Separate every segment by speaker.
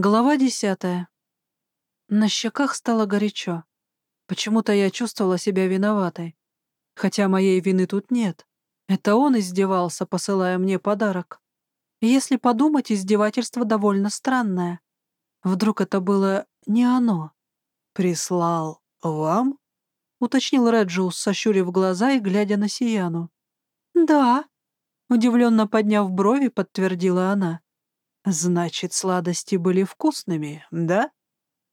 Speaker 1: Глава десятая. На щеках стало горячо. Почему-то я чувствовала себя виноватой. Хотя моей вины тут нет. Это он издевался, посылая мне подарок. если подумать, издевательство довольно странное. Вдруг это было не оно. «Прислал вам?» — уточнил Реджиус, сощурив глаза и глядя на Сияну. «Да», — удивленно подняв брови, подтвердила она. «Значит, сладости были вкусными, да?»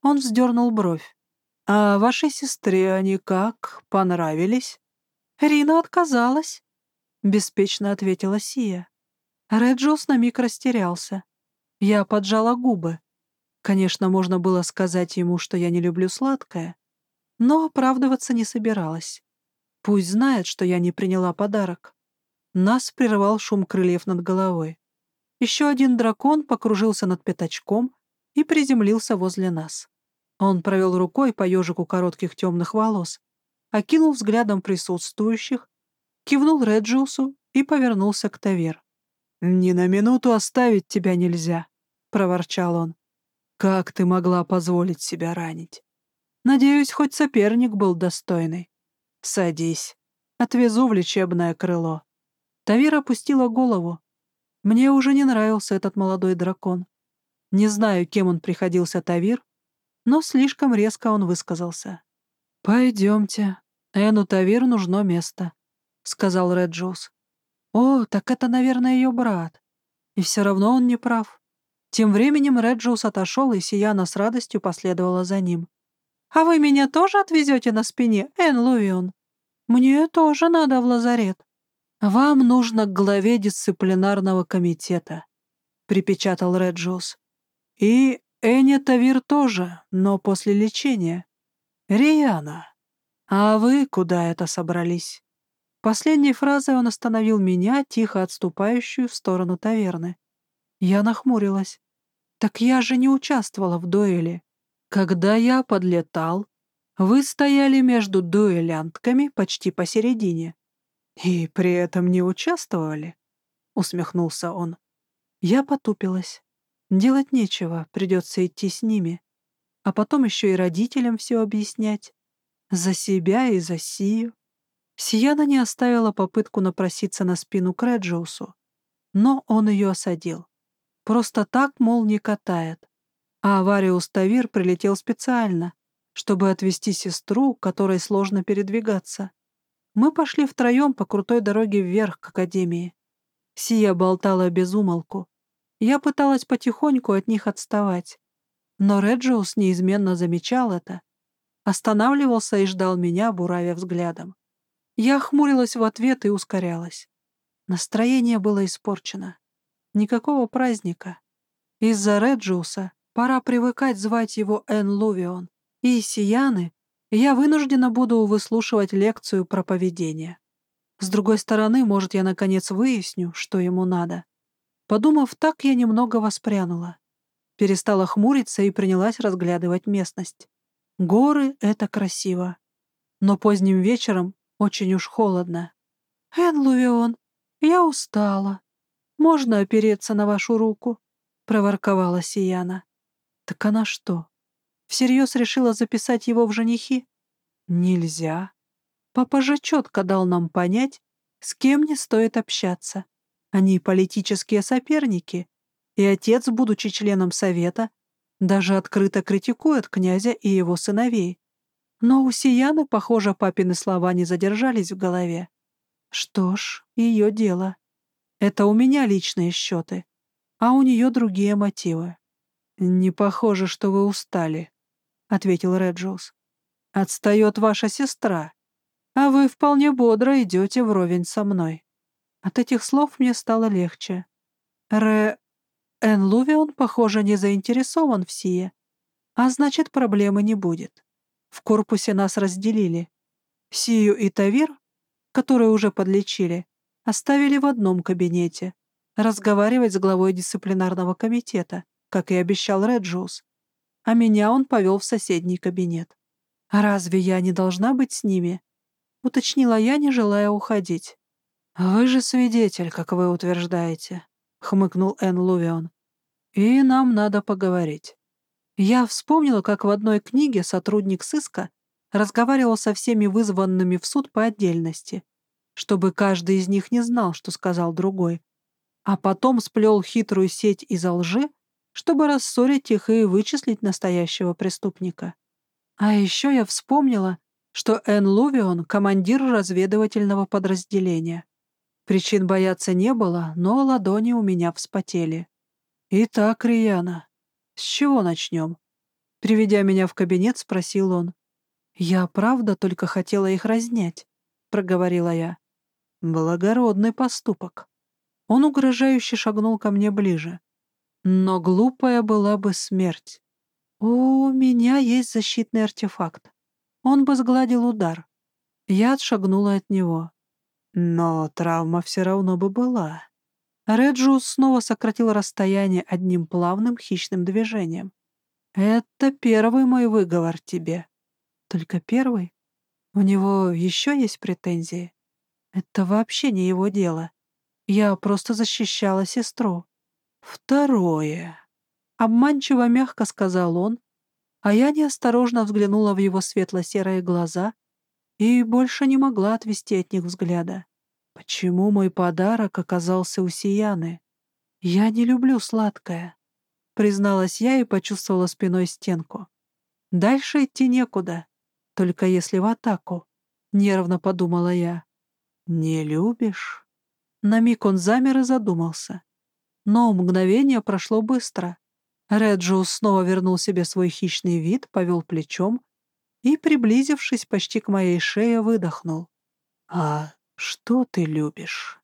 Speaker 1: Он вздернул бровь. «А вашей сестре они как? Понравились?» «Рина отказалась», — беспечно ответила Сия. Реджус на миг растерялся. Я поджала губы. Конечно, можно было сказать ему, что я не люблю сладкое, но оправдываться не собиралась. Пусть знает, что я не приняла подарок. Нас прервал шум крыльев над головой. Еще один дракон покружился над пятачком и приземлился возле нас. Он провел рукой по ежику коротких темных волос, окинул взглядом присутствующих, кивнул Реджиусу и повернулся к Тавер. «Ни на минуту оставить тебя нельзя», — проворчал он. «Как ты могла позволить себя ранить? Надеюсь, хоть соперник был достойный. Садись. Отвезу в лечебное крыло». Тавир опустила голову, мне уже не нравился этот молодой дракон. Не знаю, кем он приходился Тавир, но слишком резко он высказался. «Пойдемте. Эну Тавир нужно место», — сказал Реджус. «О, так это, наверное, ее брат. И все равно он не прав». Тем временем Реджус отошел, и Сияна с радостью последовала за ним. «А вы меня тоже отвезете на спине, Эн Лувион? Мне тоже надо в лазарет». «Вам нужно к главе дисциплинарного комитета», — припечатал Реджиус. «И Эня Тавир тоже, но после лечения. Риана, а вы куда это собрались?» Последней фразой он остановил меня, тихо отступающую в сторону таверны. Я нахмурилась. «Так я же не участвовала в дуэли. Когда я подлетал, вы стояли между дуэлянтками почти посередине. «И при этом не участвовали?» — усмехнулся он. Я потупилась. Делать нечего, придется идти с ними. А потом еще и родителям все объяснять. За себя и за Сию. Сияна не оставила попытку напроситься на спину к но он ее осадил. Просто так, мол, не катает. А Авариус Тавир прилетел специально, чтобы отвезти сестру, которой сложно передвигаться. Мы пошли втроем по крутой дороге вверх к академии. Сия болтала без умолку. Я пыталась потихоньку от них отставать. Но Реджиус неизменно замечал это. Останавливался и ждал меня, буравя взглядом. Я хмурилась в ответ и ускорялась. Настроение было испорчено. Никакого праздника. Из-за Реджиуса пора привыкать звать его Эн Лувион. И Сияны я вынуждена буду выслушивать лекцию про поведение. С другой стороны, может, я наконец выясню, что ему надо. Подумав так, я немного воспрянула. Перестала хмуриться и принялась разглядывать местность. Горы — это красиво. Но поздним вечером очень уж холодно. «Эн я устала. Можно опереться на вашу руку?» — проворковала Сияна. «Так она что, Всерьез решила записать его в женихи? Нельзя. Папа же четко дал нам понять, с кем не стоит общаться. Они политические соперники, и отец, будучи членом совета, даже открыто критикует князя и его сыновей. Но у Сияны, похоже, папины слова не задержались в голове. Что ж, ее дело. Это у меня личные счеты, а у нее другие мотивы. Не похоже, что вы устали, — ответил Реджиус. «Отстает ваша сестра, а вы вполне бодро идете вровень со мной». От этих слов мне стало легче. Ре... Эн Лувион, похоже, не заинтересован в сие, а значит, проблемы не будет. В корпусе нас разделили. Сию и Тавир, которые уже подлечили, оставили в одном кабинете, разговаривать с главой дисциплинарного комитета, как и обещал Реджиус а меня он повел в соседний кабинет. «Разве я не должна быть с ними?» — уточнила я, не желая уходить. «Вы же свидетель, как вы утверждаете», — хмыкнул Эн Лувион. И нам надо поговорить. Я вспомнила, как в одной книге сотрудник сыска разговаривал со всеми вызванными в суд по отдельности, чтобы каждый из них не знал, что сказал другой, а потом сплел хитрую сеть из лжи, чтобы рассорить их и вычислить настоящего преступника. А еще я вспомнила, что Энн Лувион — командир разведывательного подразделения. Причин бояться не было, но ладони у меня вспотели. «Итак, Рияна, с чего начнем?» Приведя меня в кабинет, спросил он. «Я правда только хотела их разнять», — проговорила я. «Благородный поступок». Он угрожающе шагнул ко мне ближе. Но глупая была бы смерть. У меня есть защитный артефакт. Он бы сгладил удар. Я отшагнула от него. Но травма все равно бы была. Реджиус снова сократил расстояние одним плавным хищным движением. «Это первый мой выговор тебе». «Только первый? У него еще есть претензии?» «Это вообще не его дело. Я просто защищала сестру». «Второе», — обманчиво мягко сказал он, а я неосторожно взглянула в его светло-серые глаза и больше не могла отвести от них взгляда. Почему мой подарок оказался у Сияны? Я не люблю сладкое, призналась я и почувствовала спиной стенку. Дальше идти некуда, только если в атаку, нервно подумала я. Не любишь? На миг он замер и задумался. Но мгновение прошло быстро. Реджиус снова вернул себе свой хищный вид, повел плечом и, приблизившись почти к моей шее, выдохнул. «А что ты любишь?»